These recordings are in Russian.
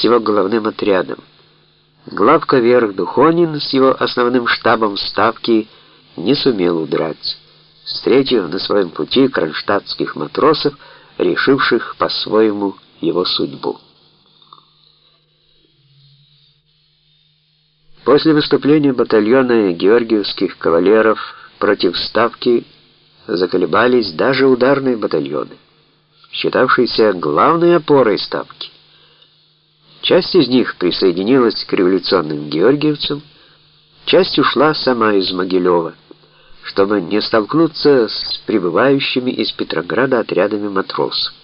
с его головным отрядом. Главка верх Духонин с его основным штабом ставки не сумел удрать, встретив на своем пути кронштадтских матросов, решивших по-своему его судьбу. После выступления батальона георгиевских кавалеров против ставки заколебались даже ударные батальоны, считавшиеся главной опорой ставки. Часть из них присоединилась к революционным георгиевцам, часть ушла сама из Могилева, чтобы не столкнуться с прибывающими из Петрограда отрядами матросов.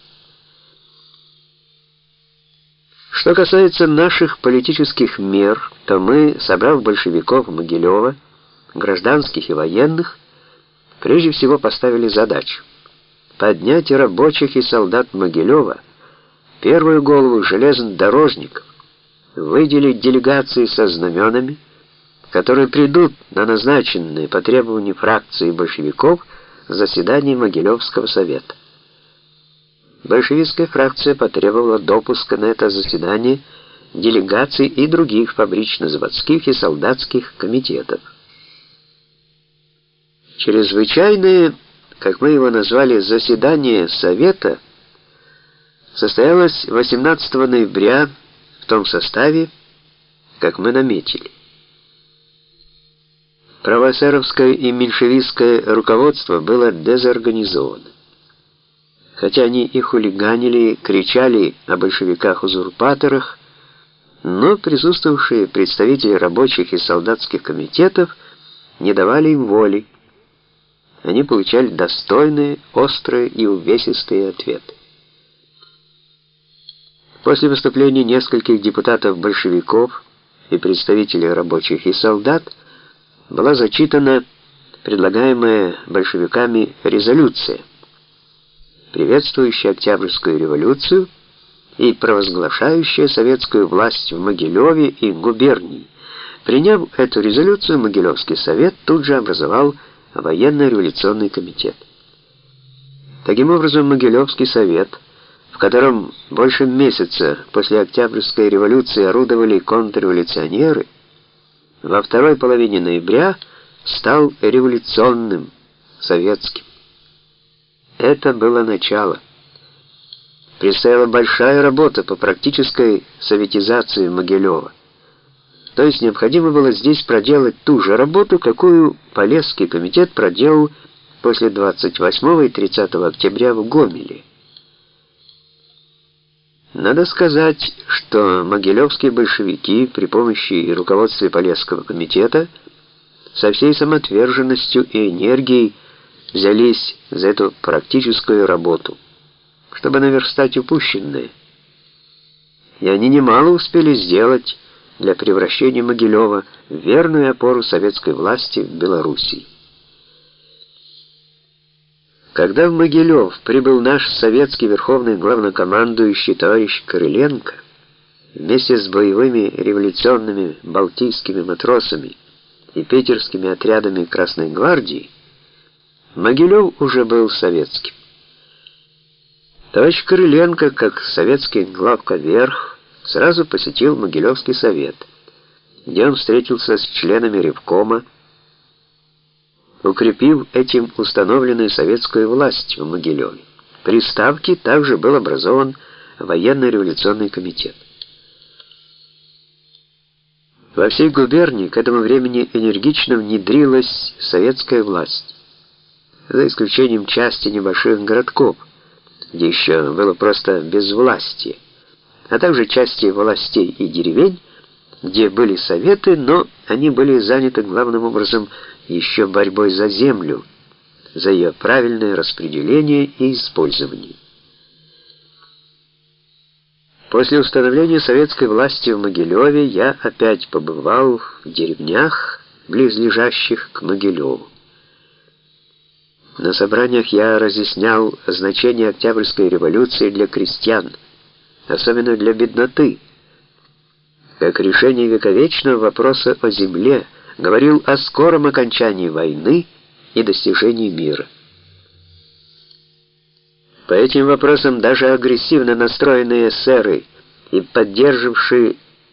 Что касается наших политических мер, то мы, собрав большевиков Могилева, гражданских и военных, прежде всего поставили задачу поднять рабочих и солдат Могилева, первую голову железнодорожников, выделить делегации со знаменами, которые придут на назначенные по требованию фракции большевиков заседание Могилевского совета. Большевистская фракция потребовала допуска на это заседание делегаций и других фабрично-заводских и солдатских комитетов. Чрезвычайное, как мы его назвали, заседание Совета состоялось 18 ноября в том составе, как мы наметили. Правоэсеровское и меньшевистское руководство было дезорганизовано. Хотя они и хулиганили, кричали о большевиках-узурпаторах, но присутствовавшие представители рабочих и солдатских комитетов не давали им воли, они получали достойные, острые и увесистые ответы. После выступления нескольких депутатов-большевиков и представителей рабочих и солдат была зачитана предлагаемая большевиками резолюция, приветствующая Октябрьскую революцию и провозглашающая советскую власть в Могилеве и губернии. Приняв эту резолюцию, Могилевский совет тут же образовал военно-революционный комитет. Таким образом, Могилевский совет, в котором больше месяца после Октябрьской революции орудовали контрреволюционеры, во второй половине ноября стал революционным, советским. Это было начало. Предстояла большая работа по практической советизации Могилева. То есть необходимо было здесь проделать ту же работу, какую Полесский комитет проделал после 28 и 30 октября в Гомеле. Надо сказать, что могилевские большевики при помощи и руководстве Полесского комитета со всей самоотверженностью и энергией взялись за эту практическую работу, чтобы наверстать упущенное. И они немало успели сделать, для превращения Могилева в верную опору советской власти в Белоруссии. Когда в Могилев прибыл наш советский верховный главнокомандующий товарищ Крыленко, вместе с боевыми революционными балтийскими матросами и питерскими отрядами Красной гвардии, Могилев уже был советским. Товарищ Крыленко, как советский главковерх, сразу посетил Могилевский совет, где он встретился с членами Ревкома, укрепив этим установленную советскую власть в Могилеве. При Ставке также был образован военно-революционный комитет. Во всей губернии к этому времени энергично внедрилась советская власть, за исключением части небольших городков, где еще было просто безвластие а также части властей и деревень, где были советы, но они были заняты главным образом еще борьбой за землю, за ее правильное распределение и использование. После установления советской власти в Могилеве я опять побывал в деревнях, близлежащих к Могилеву. На собраниях я разъяснял значение Октябрьской революции для крестьян – особенно для бедноты. Как решение вековечного вопроса о земле, говорил о скором окончании войны и достижении мира. По этим вопросам даже агрессивно настроенные эсеры и поддерживавший